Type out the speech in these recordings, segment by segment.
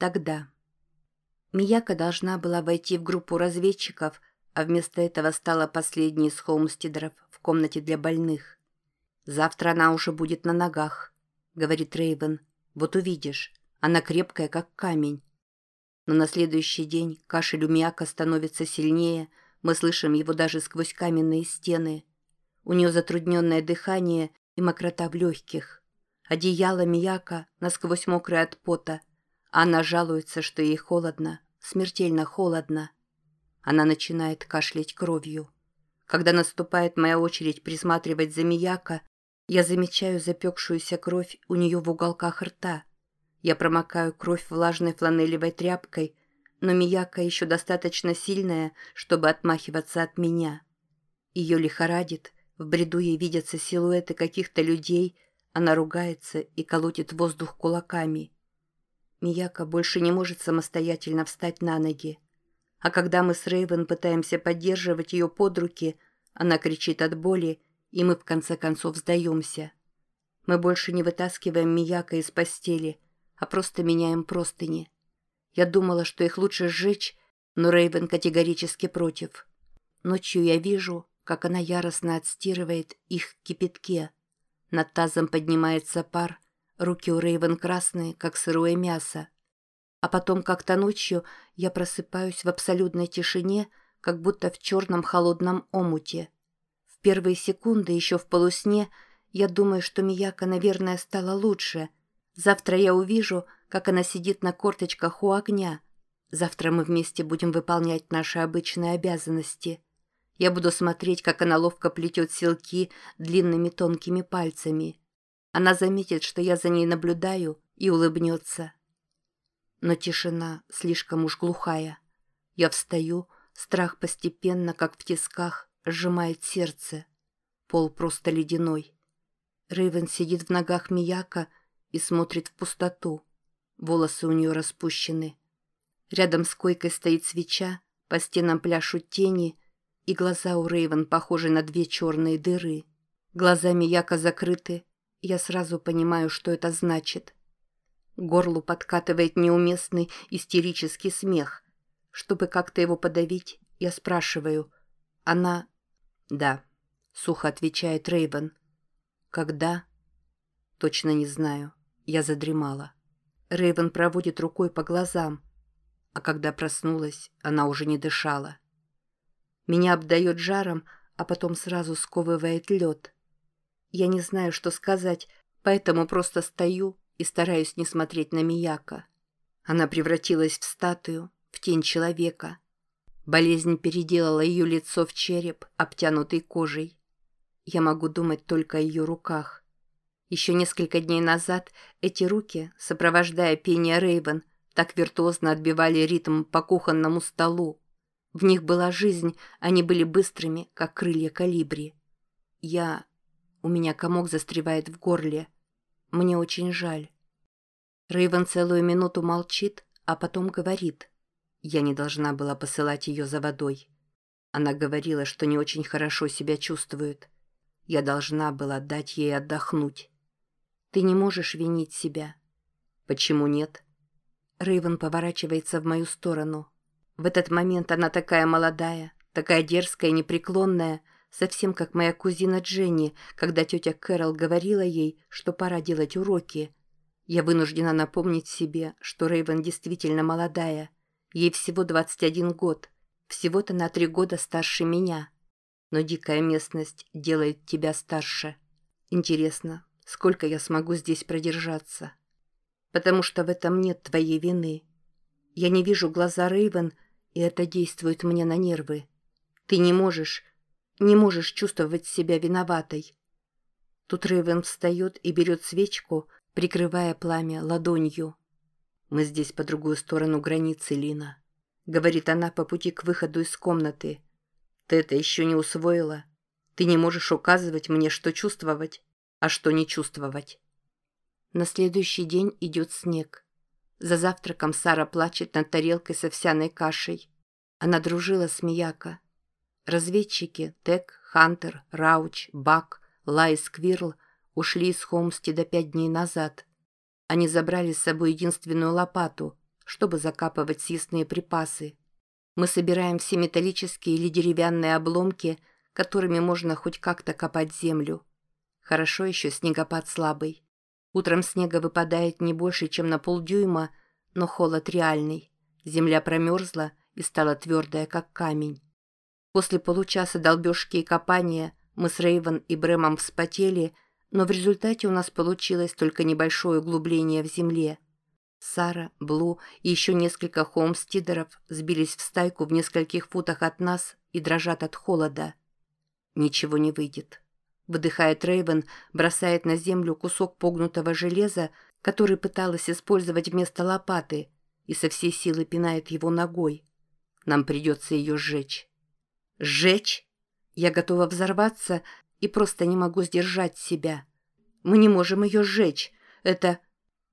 Тогда. Мияка должна была войти в группу разведчиков, а вместо этого стала последней из Холмстедеров в комнате для больных. «Завтра она уже будет на ногах», — говорит Рейвен. «Вот увидишь, она крепкая, как камень». Но на следующий день кашель у Мияка становится сильнее, мы слышим его даже сквозь каменные стены. У нее затрудненное дыхание и мокрота в легких. Одеяло Мияка насквозь мокрое от пота — она жалуется, что ей холодно, смертельно холодно. Она начинает кашлять кровью. Когда наступает моя очередь присматривать за Мияко, я замечаю запекшуюся кровь у нее в уголках рта. Я промокаю кровь влажной фланелевой тряпкой, но Мияка еще достаточно сильная, чтобы отмахиваться от меня. Ее лихорадит, в бреду ей видятся силуэты каких-то людей, она ругается и колотит воздух кулаками. Мияка больше не может самостоятельно встать на ноги. А когда мы с Рейвен пытаемся поддерживать ее под руки, она кричит от боли, и мы в конце концов сдаемся. Мы больше не вытаскиваем Мияка из постели, а просто меняем простыни. Я думала, что их лучше сжечь, но Рейвен категорически против. Ночью я вижу, как она яростно отстирывает их в кипятке. Над тазом поднимается пар — Руки у Рейвен красные, как сырое мясо. А потом как-то ночью я просыпаюсь в абсолютной тишине, как будто в черном холодном омуте. В первые секунды, еще в полусне, я думаю, что Мияка, наверное, стала лучше. Завтра я увижу, как она сидит на корточках у огня. Завтра мы вместе будем выполнять наши обычные обязанности. Я буду смотреть, как она ловко плетет селки длинными тонкими пальцами. Она заметит, что я за ней наблюдаю, и улыбнется. Но тишина слишком уж глухая. Я встаю, страх постепенно, как в тисках, сжимает сердце. Пол просто ледяной. Рейвен сидит в ногах Мияка и смотрит в пустоту. Волосы у нее распущены. Рядом с койкой стоит свеча, по стенам пляшут тени, и глаза у Рейвен похожи на две черные дыры. Глаза Мияка закрыты, я сразу понимаю, что это значит. Горлу подкатывает неуместный истерический смех. Чтобы как-то его подавить, я спрашиваю. Она... Да, сухо отвечает Рейвен. Когда? Точно не знаю. Я задремала. Рейвен проводит рукой по глазам. А когда проснулась, она уже не дышала. Меня обдает жаром, а потом сразу сковывает лед. Я не знаю, что сказать, поэтому просто стою и стараюсь не смотреть на Мияка. Она превратилась в статую, в тень человека. Болезнь переделала ее лицо в череп, обтянутый кожей. Я могу думать только о ее руках. Еще несколько дней назад эти руки, сопровождая пение Рейвен, так виртуозно отбивали ритм по кухонному столу. В них была жизнь, они были быстрыми, как крылья калибри. Я у меня комок застревает в горле. Мне очень жаль. Рейвен целую минуту молчит, а потом говорит. Я не должна была посылать ее за водой. Она говорила, что не очень хорошо себя чувствует. Я должна была дать ей отдохнуть. Ты не можешь винить себя. Почему нет? Рейвен поворачивается в мою сторону. В этот момент она такая молодая, такая дерзкая непреклонная, совсем как моя кузина Дженни, когда тетя Кэрол говорила ей, что пора делать уроки. Я вынуждена напомнить себе, что Рейвен действительно молодая. Ей всего 21 год, всего-то на три года старше меня. Но дикая местность делает тебя старше. Интересно, сколько я смогу здесь продержаться? Потому что в этом нет твоей вины. Я не вижу глаза Рейвен, и это действует мне на нервы. Ты не можешь не можешь чувствовать себя виноватой. Тут Рейвен встает и берет свечку, прикрывая пламя ладонью. «Мы здесь по другую сторону границы, Лина», — говорит она по пути к выходу из комнаты. «Ты это еще не усвоила. Ты не можешь указывать мне, что чувствовать, а что не чувствовать». На следующий день идет снег. За завтраком Сара плачет над тарелкой с овсяной кашей. Она дружила с Мияко. Разведчики Тек, Хантер, Рауч, Бак, Лай Сквирл ушли из Холмстеда пять дней назад. Они забрали с собой единственную лопату, чтобы закапывать съестные припасы. Мы собираем все металлические или деревянные обломки, которыми можно хоть как-то копать землю. Хорошо еще снегопад слабый. Утром снега выпадает не больше, чем на полдюйма, но холод реальный. Земля промерзла и стала твердая, как камень. После получаса долбежки и копания мы с Рейвен и Брэмом вспотели, но в результате у нас получилось только небольшое углубление в земле. Сара, Блу и еще несколько хоумстидеров сбились в стайку в нескольких футах от нас и дрожат от холода. Ничего не выйдет. Выдыхает Рейвен, бросает на землю кусок погнутого железа, который пыталась использовать вместо лопаты, и со всей силы пинает его ногой. Нам придется ее сжечь. Сжечь? Я готова взорваться и просто не могу сдержать себя. Мы не можем ее сжечь. Это...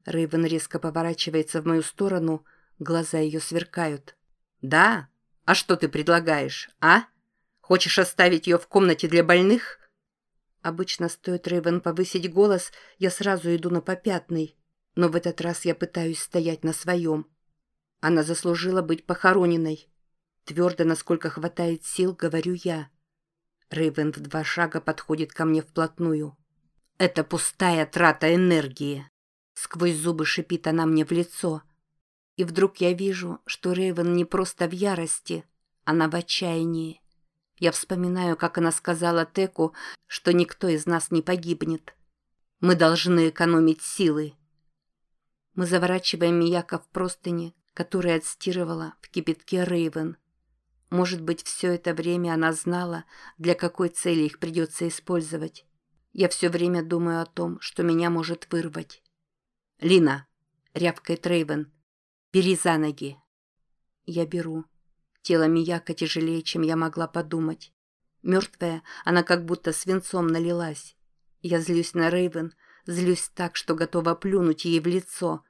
Рейвен резко поворачивается в мою сторону, глаза ее сверкают. «Да? А что ты предлагаешь, а? Хочешь оставить ее в комнате для больных?» Обычно стоит Рейвен повысить голос, я сразу иду на попятный. Но в этот раз я пытаюсь стоять на своем. Она заслужила быть похороненной. Твердо, насколько хватает сил, говорю я. Рейвен в два шага подходит ко мне вплотную. «Это пустая трата энергии!» Сквозь зубы шипит она мне в лицо. И вдруг я вижу, что Рейвен не просто в ярости, она в отчаянии. Я вспоминаю, как она сказала Теку, что никто из нас не погибнет. Мы должны экономить силы. Мы заворачиваем Мияка в простыни, которые отстирывала в кипятке Рейвен. Может быть, все это время она знала, для какой цели их придется использовать. Я все время думаю о том, что меня может вырвать. «Лина!» — рявкает Рейвен. «Бери за ноги!» Я беру. Тело Мияка тяжелее, чем я могла подумать. Мертвая, она как будто свинцом налилась. Я злюсь на Рейвен, злюсь так, что готова плюнуть ей в лицо.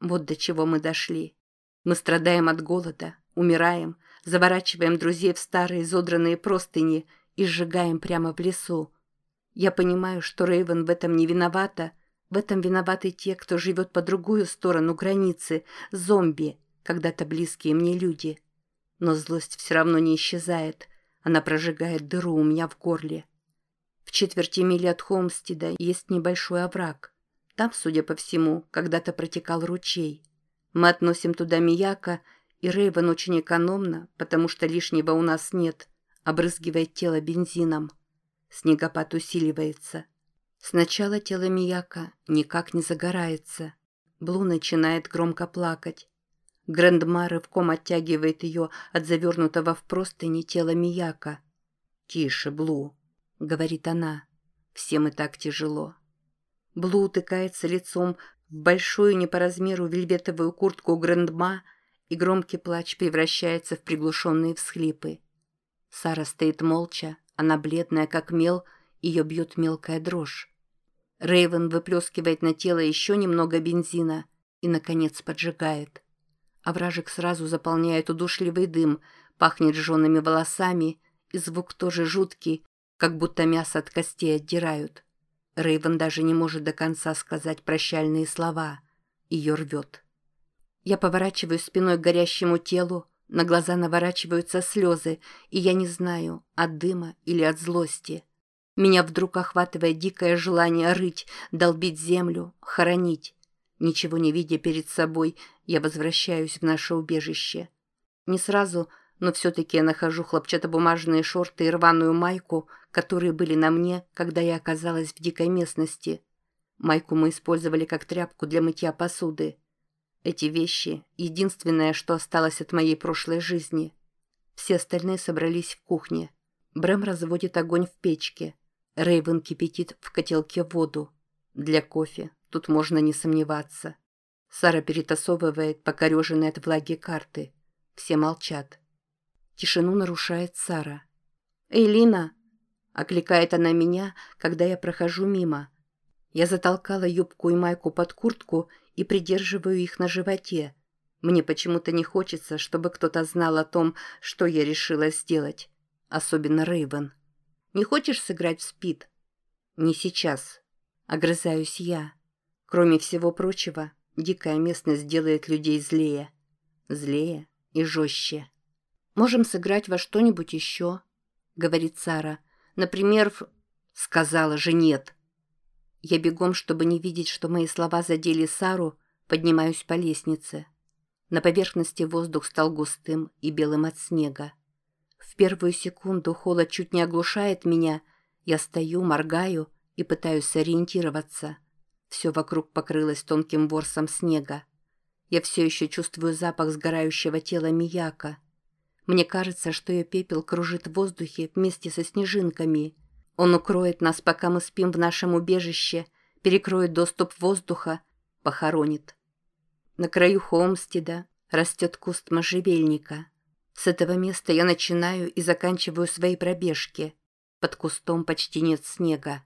Вот до чего мы дошли. Мы страдаем от голода, умираем, заворачиваем друзей в старые изодранные простыни и сжигаем прямо в лесу. Я понимаю, что Рейвен в этом не виновата, — в этом виноваты те, кто живет по другую сторону границы, зомби, когда-то близкие мне люди. Но злость все равно не исчезает. Она прожигает дыру у меня в горле. В четверти мили от Холмстеда есть небольшой овраг. Там, судя по всему, когда-то протекал ручей. Мы относим туда Мияка, и Рейвен очень экономно, потому что лишнего у нас нет, обрызгивает тело бензином. Снегопад усиливается. Сначала тело Мияка никак не загорается. Блу начинает громко плакать. Грандма рывком оттягивает ее от завернутого в простыни тела Мияка. «Тише, Блу», — говорит она. «Всем и так тяжело». Блу утыкается лицом в большую не по размеру вельветовую куртку Грандма, и громкий плач превращается в приглушенные всхлипы. Сара стоит молча, она бледная, как мел, ее бьет мелкая дрожь. Рейвен выплескивает на тело еще немного бензина и, наконец, поджигает. Овражек сразу заполняет удушливый дым, пахнет жжеными волосами, и звук тоже жуткий, как будто мясо от костей отдирают. Рейвен даже не может до конца сказать прощальные слова. Ее рвет. Я поворачиваюсь спиной к горящему телу, на глаза наворачиваются слезы, и я не знаю, от дыма или от злости. Меня вдруг охватывает дикое желание рыть, долбить землю, хоронить. Ничего не видя перед собой, я возвращаюсь в наше убежище. Не сразу, но все-таки я нахожу хлопчатобумажные шорты и рваную майку, которые были на мне, когда я оказалась в дикой местности. Майку мы использовали как тряпку для мытья посуды. Эти вещи — единственное, что осталось от моей прошлой жизни. Все остальные собрались в кухне. Брэм разводит огонь в печке. Рейвен кипятит в котелке воду. Для кофе тут можно не сомневаться. Сара перетасовывает покореженные от влаги карты. Все молчат. Тишину нарушает Сара. «Эйлина!» — окликает она меня, когда я прохожу мимо. Я затолкала юбку и майку под куртку и придерживаю их на животе. Мне почему-то не хочется, чтобы кто-то знал о том, что я решила сделать. Особенно Рейвен. Не хочешь сыграть в спид?» «Не сейчас», — огрызаюсь я. Кроме всего прочего, дикая местность делает людей злее. злее и жестче. «Можем сыграть во что-нибудь еще», — говорит Сара. «Например, в...» «Сказала же нет». Я бегом, чтобы не видеть, что мои слова задели Сару, поднимаюсь по лестнице. На поверхности воздух стал густым и белым от снега. В первую секунду холод чуть не оглушает меня. Я стою, моргаю и пытаюсь сориентироваться. Все вокруг покрылось тонким ворсом снега. Я все еще чувствую запах сгорающего тела Мияка. Мне кажется, что ее пепел кружит в воздухе вместе со снежинками. Он укроет нас, пока мы спим в нашем убежище, перекроет доступ воздуха, похоронит. На краю Холмстеда растет куст можжевельника. С этого места я начинаю и заканчиваю свои пробежки. Под кустом почти нет снега.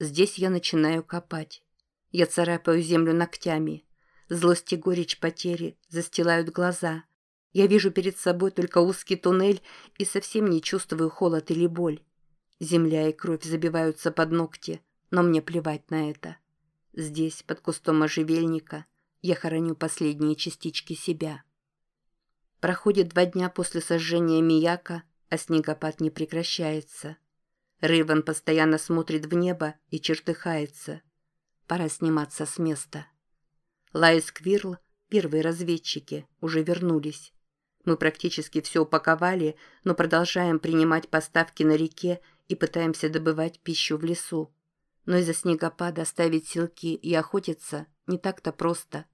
Здесь я начинаю копать. Я царапаю землю ногтями. Злость и горечь потери застилают глаза. Я вижу перед собой только узкий туннель и совсем не чувствую холод или боль. Земля и кровь забиваются под ногти, но мне плевать на это. Здесь, под кустом можжевельника, я хороню последние частички себя. Проходит два дня после сожжения Мияко, а снегопад не прекращается. Рейвен постоянно смотрит в небо и чертыхается. Пора сниматься с места. Лай, Сквирл, первые разведчики, уже вернулись. Мы практически все упаковали, но продолжаем принимать поставки на реке и пытаемся добывать пищу в лесу. Но из-за снегопада оставить силки и охотиться не так-то просто.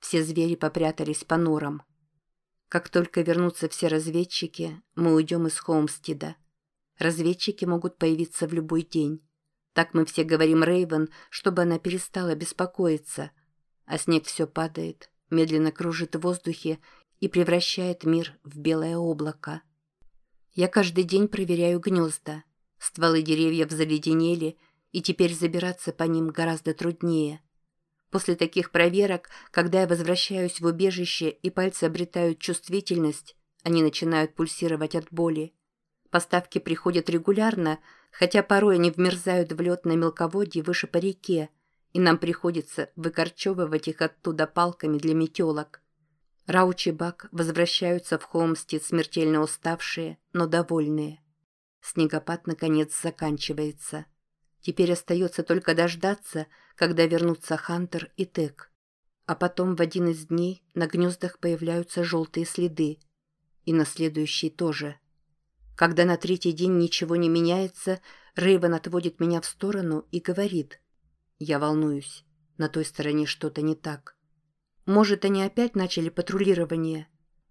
Все звери попрятались по норам. Как только вернутся все разведчики, мы уйдем из Холмстеда. Разведчики могут появиться в любой день. Так мы все говорим Рейвен, чтобы она перестала беспокоиться. А снег все падает, медленно кружит в воздухе и превращает мир в белое облако. Я каждый день проверяю гнезда. Стволы деревьев заледенели, и теперь забираться по ним гораздо труднее. После таких проверок, когда я возвращаюсь в убежище и пальцы обретают чувствительность, они начинают пульсировать от боли. Поставки приходят регулярно, хотя порой они вмерзают в лед на мелководье выше по реке, и нам приходится выкорчевывать их оттуда палками для метелок. Рауч и Бак возвращаются в Холмстед смертельно уставшие, но довольные. Снегопад, наконец, заканчивается. Теперь остается только дождаться, когда вернутся Хантер и Тек. А потом в один из дней на гнездах появляются желтые следы. И на следующий тоже. Когда на третий день ничего не меняется, Рейвен отводит меня в сторону и говорит. Я волнуюсь. На той стороне что-то не так. Может, они опять начали патрулирование?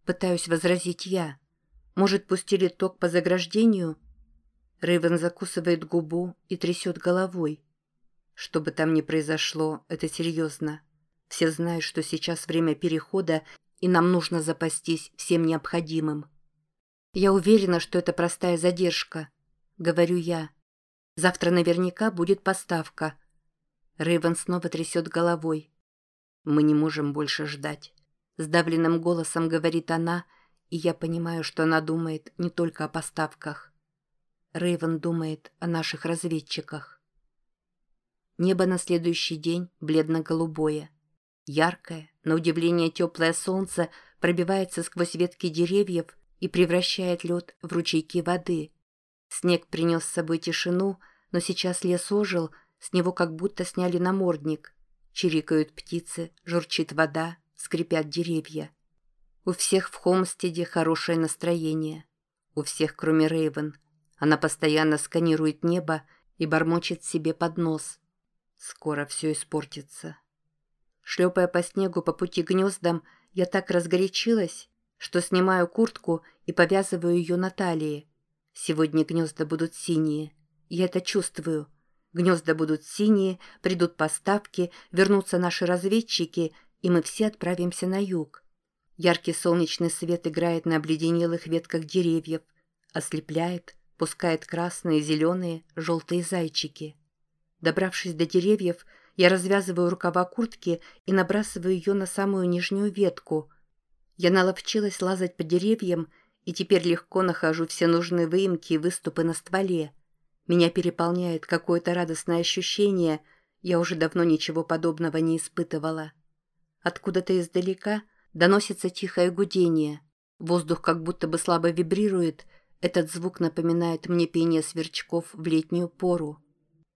Пытаюсь возразить я. Может, пустили ток по заграждению? Рейвен закусывает губу и трясет головой. Что бы там ни произошло, это серьезно. Все знают, что сейчас время перехода, и нам нужно запастись всем необходимым. Я уверена, что это простая задержка, говорю я. Завтра наверняка будет поставка. Рейвен снова трясет головой. Мы не можем больше ждать. Сдавленным голосом говорит она, и я понимаю, что она думает не только о поставках. Рейвен думает о наших разведчиках. Небо на следующий день бледно-голубое. Яркое, на удивление теплое солнце пробивается сквозь ветки деревьев и превращает лед в ручейки воды. Снег принес с собой тишину, но сейчас лес ожил, с него как будто сняли намордник. Чирикают птицы, журчит вода, скрипят деревья. У всех в Холмстеде хорошее настроение. У всех, кроме Рейвен – она постоянно сканирует небо и бормочет себе под нос. Скоро все испортится. Шлепая по снегу по пути гнездам, я так разгорячилась, что снимаю куртку и повязываю ее на талии. Сегодня гнезда будут синие. Я это чувствую. Гнезда будут синие, придут поставки, вернутся наши разведчики, и мы все отправимся на юг. Яркий солнечный свет играет на обледенелых ветках деревьев, ослепляет, пускает красные, зеленые, желтые зайчики. Добравшись до деревьев, я развязываю рукава куртки и набрасываю ее на самую нижнюю ветку. Я наловчилась лазать по деревьям и теперь легко нахожу все нужные выемки и выступы на стволе. Меня переполняет какое-то радостное ощущение, я уже давно ничего подобного не испытывала. Откуда-то издалека Доносится тихое гудение. Воздух как будто бы слабо вибрирует. Этот звук напоминает мне пение сверчков в летнюю пору.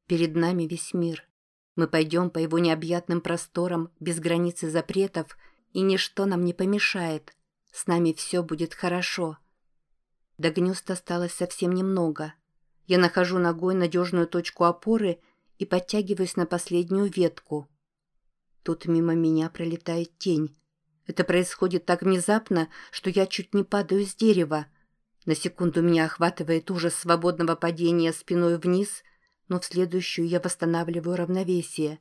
Перед нами весь мир. Мы пойдем по его необъятным просторам, без границы запретов, и ничто нам не помешает. С нами все будет хорошо. До гнезд осталось совсем немного. Я нахожу ногой надежную точку опоры и подтягиваюсь на последнюю ветку. Тут мимо меня пролетает тень. Это происходит так внезапно, что я чуть не падаю с дерева. На секунду меня охватывает ужас свободного падения спиной вниз, но в следующую я восстанавливаю равновесие.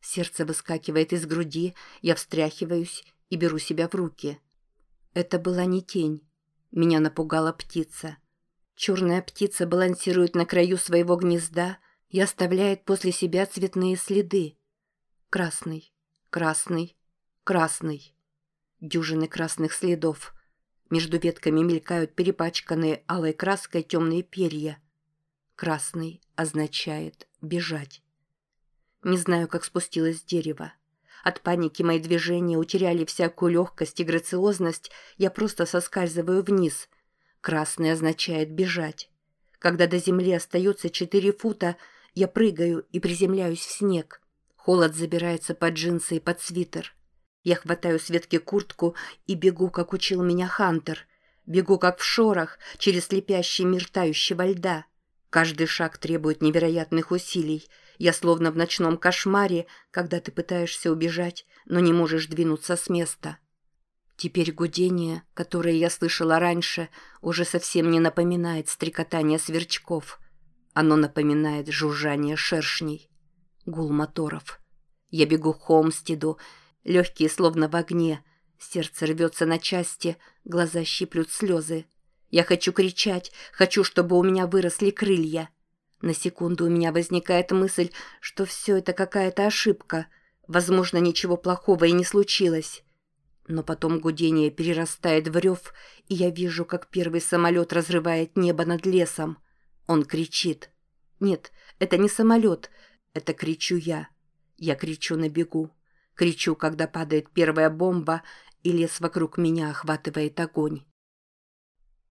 Сердце выскакивает из груди, я встряхиваюсь и беру себя в руки. Это была не тень. Меня напугала птица. Черная птица балансирует на краю своего гнезда и оставляет после себя цветные следы. Красный, красный, красный. Дюжины красных следов. Между ветками мелькают перепачканные алой краской темные перья. Красный означает «бежать». Не знаю, как спустилось с дерева. От паники мои движения утеряли всякую легкость и грациозность, я просто соскальзываю вниз. Красный означает «бежать». Когда до земли остается четыре фута, я прыгаю и приземляюсь в снег. Холод забирается под джинсы и под свитер. Я хватаю с ветки куртку и бегу, как учил меня Хантер. Бегу, как в шорах, через слепящий мир тающего льда. Каждый шаг требует невероятных усилий. Я словно в ночном кошмаре, когда ты пытаешься убежать, но не можешь двинуться с места. Теперь гудение, которое я слышала раньше, уже совсем не напоминает стрекотание сверчков. Оно напоминает жужжание шершней. Гул моторов. Я бегу к Холмстеду, легкие словно в огне. Сердце рвется на части, глаза щиплют слезы. Я хочу кричать, хочу, чтобы у меня выросли крылья. На секунду у меня возникает мысль, что все это какая-то ошибка. Возможно, ничего плохого и не случилось. Но потом гудение перерастает в рев, и я вижу, как первый самолет разрывает небо над лесом. Он кричит. Нет, это не самолет, это кричу я. Я кричу на бегу. Кричу, когда падает первая бомба, и лес вокруг меня охватывает огонь.